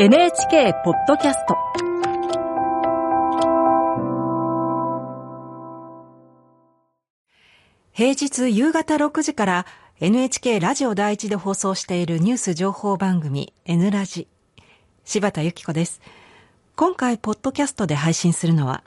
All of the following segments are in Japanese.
NHK ポッドキャスト。平日夕方6時から NHK ラジオ第一で放送しているニュース情報番組 N ラジ。柴田由紀子です。今回ポッドキャストで配信するのは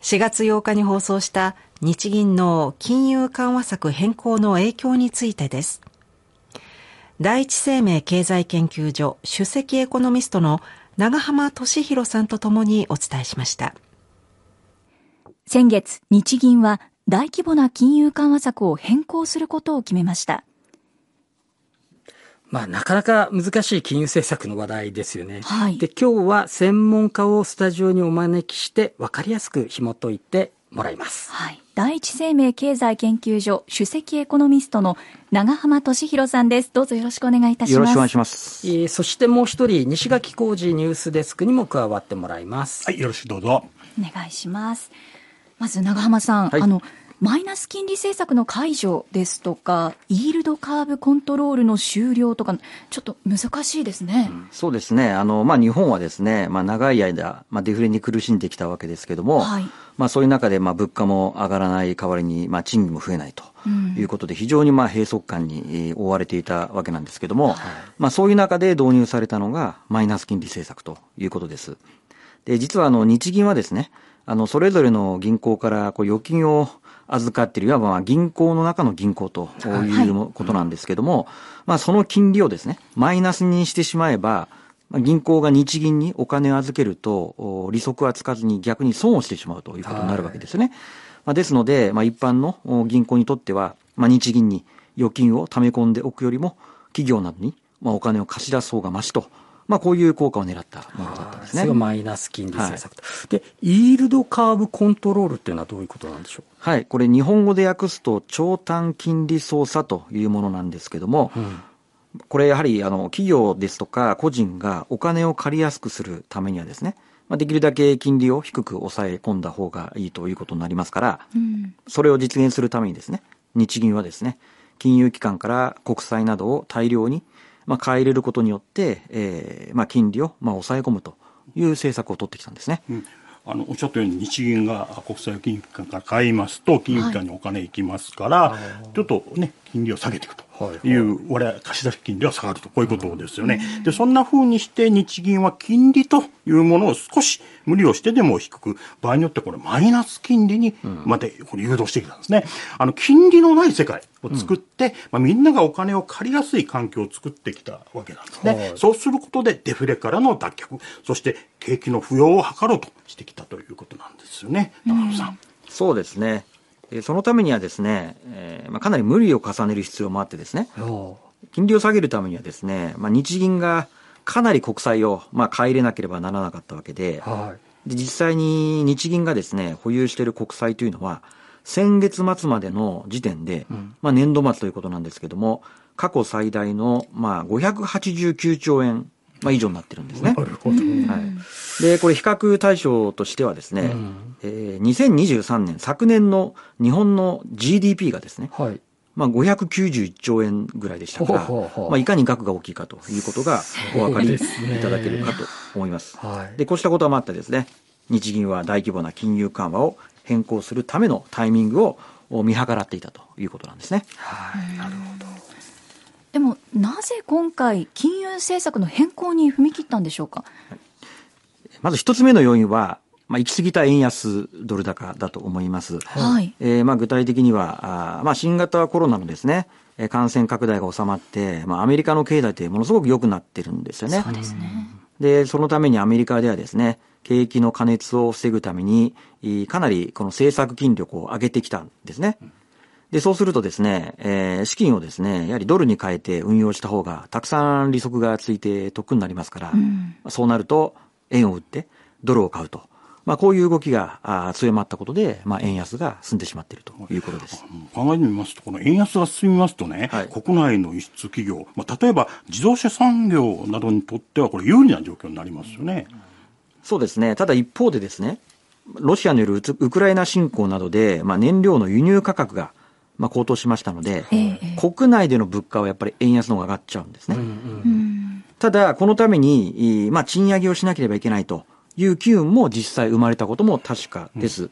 4月8日に放送した日銀の金融緩和策変更の影響についてです。第一生命経済研究所首席エコノミストの長浜俊弘さんとともにお伝えしました。先月、日銀は大規模な金融緩和策を変更することを決めました。まあ、なかなか難しい金融政策の話題ですよね。はい。で、今日は専門家をスタジオにお招きして分かりやすく紐解いてもらいます。はい。第一生命経済研究所首席エコノミストの長浜俊弘さんです。どうぞよろしくお願いいたします。よろしくお願いします。えー、そしてもう一人、西垣浩二ニュースデスクにも加わってもらいます。はい、よろしくどうぞ。お願いします。まず長浜さん、はい、あの、マイナス金利政策の解除ですとか、イールドカーブコントロールの終了とか、ちょっと難しいですね。うん、そうですね。あの、まあ、日本はですね、まあ、長い間、まあ、デフレに苦しんできたわけですけども、はい、まあ、そういう中で、まあ、物価も上がらない代わりに、まあ、賃金も増えないということで、非常に、まあ、閉塞感に覆われていたわけなんですけども、はい、まあ、そういう中で導入されたのが、マイナス金利政策ということです。で、実は、あの、日銀はですね、あの、それぞれの銀行から、こう、預金を預かっている、いわば銀行の中の銀行とい。うことなんですけども、はい、まあその金利をですね、マイナスにしてしまえば、銀行が日銀にお金を預けると、利息はつかずに逆に損をしてしまうということになるわけですね。はい、まあ、ですので、まあ、一般の銀行にとっては、まあ、日銀に預金を溜め込んでおくよりも、企業などに、まあ、お金を貸し出す方がましとまあ、こういう効果を狙ったものだったんですね。それがマイナス金利政策と、はい、で、イールドカーブコントロールっていうのはどういうことなんでしょう？はい。これ日本語で訳すと、長短金利操作というものなんですけども、うん、これやはり、あの、企業ですとか個人がお金を借りやすくするためにはですね、まあ、できるだけ金利を低く抑え込んだ方がいいということになりますから、うん、それを実現するためにですね、日銀はですね、金融機関から国債などを大量にまあ、買い入れることによって、えーまあ、金利をまあ抑え込むという政策を取ってきたんですね。うんあのおっしゃったように日銀が国債を金融機関から買いますと金融機関にお金行きますから、はい、ちょっとね金利を下げていくという、我々貸し出し金利は下がると、こういうことですよね。で、そんな風にして日銀は金利というものを少し無理をしてでも低く、場合によってこれマイナス金利にまでこれ誘導してきたんですね。あの、金利のない世界を作って、まあ、みんながお金を借りやすい環境を作ってきたわけなんですね。そうすることでデフレからの脱却、そして景気の浮揚を図ろうとしてきたということなんですよね、中野さん。そうですね。そのためにはですね、えーまあ、かなり無理を重ねる必要もあってですね、金利を下げるためにはですね、まあ、日銀がかなり国債を、まあ、買い入れなければならなかったわけで、はい、で実際に日銀がですね、保有している国債というのは、先月末までの時点で、うん、まあ、年度末ということなんですけども、過去最大の、まあ、589兆円まあ、以上になってるんですね。なるほど。はい。で、これ比較対象としてはですね、うん、えー、2023年、昨年の日本の GDP がですね、はい、まあ、591兆円ぐらいでしたから、ほうほうほうまあ、いかに額が大きいかということがお分かりいただけるかと思います。はい、で、こうしたこともあってですね、日銀は大規模な金融緩和を変更するためのタイミングを見計らっていたということなんですね。はい、なるほど。でもなぜ今回、金融政策の変更に踏み切ったんでしょうか？まず一つ目の要因は、まあ、行き過ぎた円安ドル高だと思います。はい。えー、まあ、具体的には、あまあ、新型コロナのですね、感染拡大が収まって、まあ、アメリカの経済ってものすごく良くなってるんですよね。そうですね。で、そのためにアメリカではですね、景気の過熱を防ぐために、かなりこの政策金力を上げてきたんですね。うんで、そうするとですね、えー、資金をですね、やはりドルに変えて運用した方が、たくさん利息がついて得になりますから、うん、そうなると、円を売ってドルを買うと。まあ、こういう動きがあ強まったことで、まあ、円安が進んでしまっているということです。考えてみますと、この円安が進みますとね、はい、国内の輸出企業、まあ、例えば自動車産業などにとっては、これ有利な状況になりますよね。そうですね。ただ一方でですね、ロシアによるウクライナ侵攻などで、まあ、燃料の輸入価格がまあ、高騰しましたので、えー、国内での物価はやっぱり円安の方が上がっちゃうんですね。うんうん、ただ、このために、まあ、賃上げをしなければいけないという機運も実際生まれたことも確かです。うん、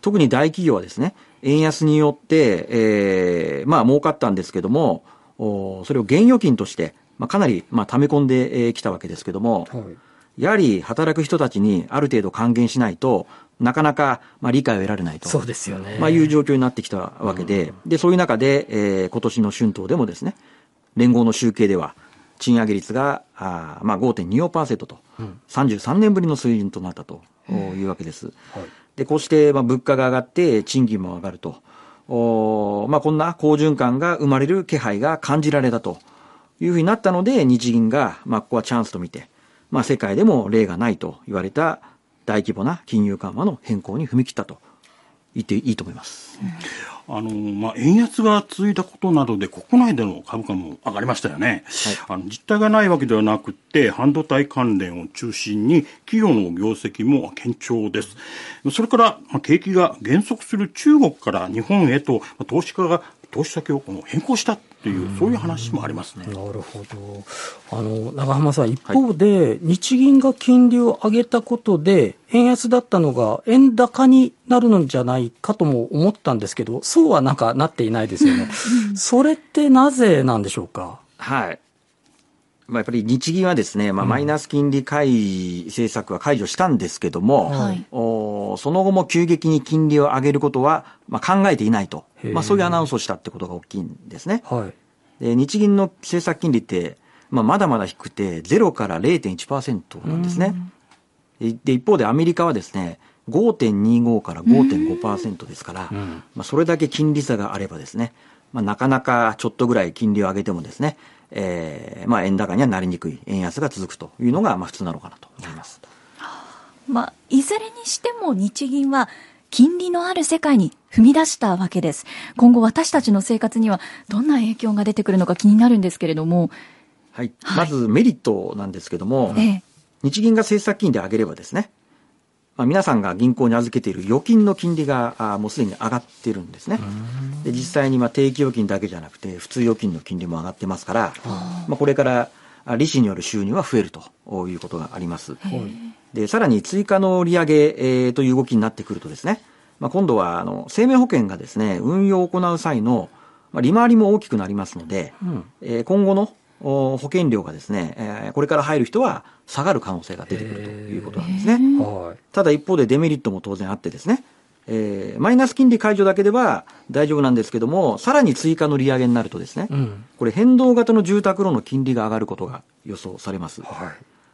特に大企業はですね、円安によって、えー、まあ、儲かったんですけども、おそれを現預金として、まあ、かなり、まあ、溜め込んできたわけですけども、はい、やはり働く人たちにある程度還元しないと、なかなか、まあ、理解を得られないと。そうですよね。まあ、いう状況になってきたわけで、うん、で、そういう中で、えー、今年の春闘でもですね、連合の集計では、賃上げ率が、あまあ、5.24%と、うん、33年ぶりの水準となったというわけです。はい、で、こうして、まあ、物価が上がって、賃金も上がると。おまあ、こんな好循環が生まれる気配が感じられたというふうになったので、日銀が、まあ、ここはチャンスと見て、まあ、世界でも例がないと言われた大規模な金融緩和の変更に踏み切ったと言っていいと思います。あの、まあ、円安が続いたことなどで国内での株価も上がりましたよね。はい、あの実態がないわけではなくて、半導体関連を中心に企業の業績も堅調です。それから、まあ、景気が減速する中国から日本へと、まあ、投資家が投資先をこの変更したという、そういう話もありますね。なるほど。あの、長浜さん、一方で、日銀が金利を上げたことで、円安だったのが円高になるのじゃないかとも思ったんですけど、そうはなんかなっていないですよね。それってなぜなんでしょうか？はい。まあ、やっぱり日銀はですね、まあ、マイナス金利解政策は解除したんですけども、はい、おその後も急激に金利を上げることは、まあ、考えていないと、まあ、そういうアナウンスをしたってことが大きいんですね。はい、で日銀の政策金利って、まあ、まだまだ低くて、0から0.1%なんですね。で、一方でアメリカはですね、5.25から5.5%ですから、まあ、それだけ金利差があればですね、まあ、なかなかちょっとぐらい金利を上げてもですね、えー、まあ、円高にはなりにくい円安が続くというのが、まあ、普通なのかなと思います。まあ、いずれにしても日銀は金利のある世界に踏み出したわけです。今後私たちの生活にはどんな影響が出てくるのか気になるんですけれども。はい。はい、まずメリットなんですけども、ええ、日銀が政策金利上げればですね、まあ、皆さんが銀行に預けている預金の金利があもうすでに上がってるんですね。で実際にまあ定期預金だけじゃなくて普通預金の金利も上がってますから、まあ、これから利子による収入は増えるということがあります。でさらに追加の利上げ、えー、という動きになってくるとですね、まあ、今度はあの生命保険がですね運用を行う際の、まあ、利回りも大きくなりますので、うん、えー、今後の保険料がですね、えー、これから入る人は下がる可能性が出てくるということなんですね。ただ一方でデメリットも当然あってですね、えー、マイナス金利解除だけでは大丈夫なんですけども、さらに追加の利上げになるとですね、うん、これ変動型の住宅ローンの金利が上がることが予想されます。はい、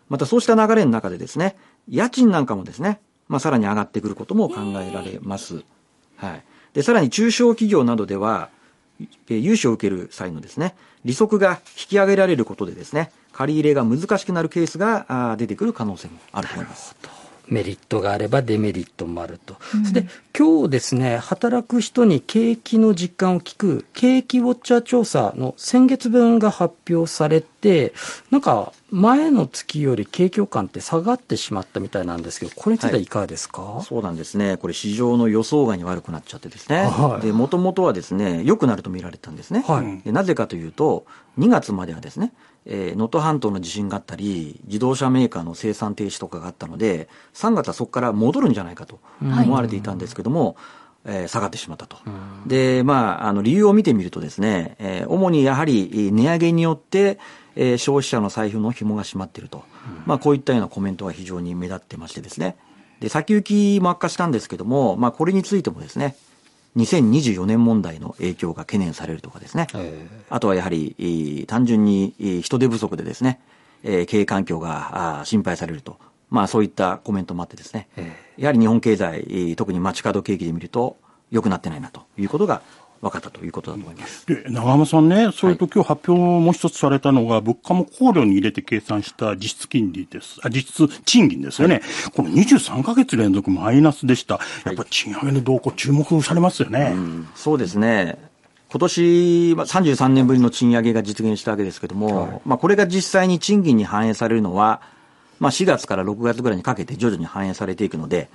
またそうした流れの中でですね、家賃なんかもですね、まあ、さらに上がってくることも考えられます。はい。で、さらに中小企業などでは、融資を受ける際のですね、利息が引き上げられることでですね、借り入れが難しくなるケースが出てくる可能性もあると思います。メリットがあればデメリットもあると。うん、そして今日ですね、働く人に景気の実感を聞く景気ウォッチャー調査の先月分が発表されて、なんか前の月より景況感って下がってしまったみたいなんですけど、これについてはいかがですか、はい、そうなんですね。これ市場の予想外に悪くなっちゃってですね。もともとはですね、良くなると見られたんですね。はい、でなぜかというと、2月まではですね、えー、能登半島の地震があったり、自動車メーカーの生産停止とかがあったので、3月はそこから戻るんじゃないかと思われていたんですけども、えー、下がってしまったと。で、まあ、あの、理由を見てみるとですね、えー、主にやはり値上げによって、えー、消費者の財布の紐が締まっていると。まあ、こういったようなコメントが非常に目立ってましてですね。で、先行きも悪化したんですけども、まあ、これについてもですね、2024年問題の影響が懸念されるとかですね。あとはやはり、単純に人手不足でですね、経営環境が心配されると。まあそういったコメントもあってですね。やはり日本経済、特に街角景気で見ると良くなってないなということが分かったということだと思います。で、長浜さんね、それと今日発表もう一つされたのが、物価も考慮に入れて計算した実質金利です。あ、実質賃金ですよね。はい、この23か月連続マイナスでした。やっぱり賃上げの動向注目されますよね。うん、そうですね。今年、まあ、33年ぶりの賃上げが実現したわけですけども、はい、まあこれが実際に賃金に反映されるのは、まあ、4月から6月ぐらいにかけて徐々に反映されていくので、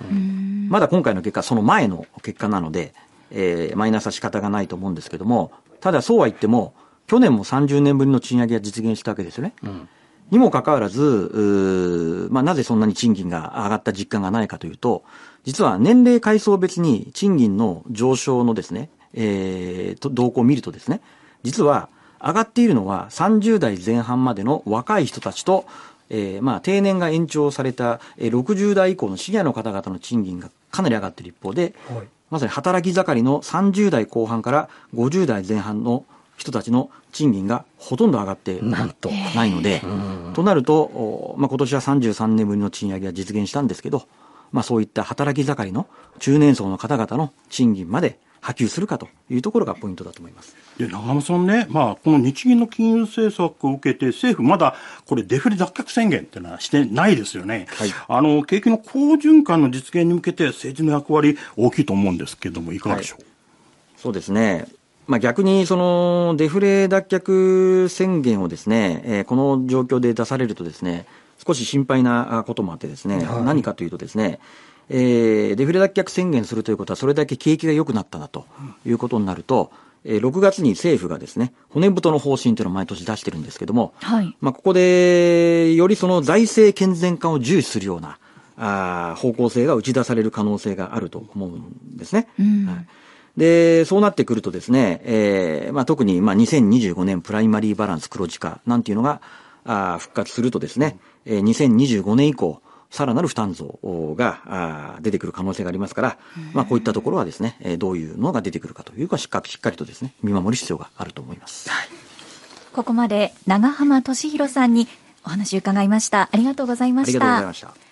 まだ今回の結果、その前の結果なので、えー、マイナスは仕方がないと思うんですけども、ただそうは言っても、去年も30年ぶりの賃上げが実現したわけですよね。うん、にもかかわらず、まあ、なぜそんなに賃金が上がった実感がないかというと、実は年齢階層別に賃金の上昇のですね、えー、動向を見るとですね、実は上がっているのは30代前半までの若い人たちと、えー、まあ定年が延長された60代以降のシニアの方々の賃金がかなり上がっている一方で、はい、まさに働き盛りの30代後半から50代前半の人たちの賃金がほとんど上がってないので、となると、まあ、今年は33年ぶりの賃上げが実現したんですけど、まあ、そういった働き盛りの中年層の方々の賃金まで波及するかというところがポイントだと思います。で、長山さんね、まあ、この日銀の金融政策を受けて、政府まだこれデフレ脱却宣言っていうのはしてないですよね。はい、あの、景気の好循環の実現に向けて政治の役割大きいと思うんですけれども、いかがでしょう、はい、そうですね。まあ、逆にそのデフレ脱却宣言をですね、えー、この状況で出されるとですね、少し心配なこともあってですね、はい、何かというとですね、えー、デフレ脱却宣言するということは、それだけ景気が良くなったなということになると、えー、6月に政府がですね、骨太の方針というのを毎年出してるんですけども、はい、まあ、ここで、よりその財政健全化を重視するような、あ方向性が打ち出される可能性があると思うんですね。うん、はい。で、そうなってくるとですね、えー、まあ、特に、まあ、2025年プライマリーバランス黒字化なんていうのが、あ復活するとですね、えー、2025年以降、さらなる負担増が出てくる可能性がありますから、まあ、こういったところはですね、どういうのが出てくるかというか、しっかりしっかりとですね、見守る必要があると思います。はい、ここまで長浜俊弘さんにお話を伺いました。ありがとうございました。ありがとうございました。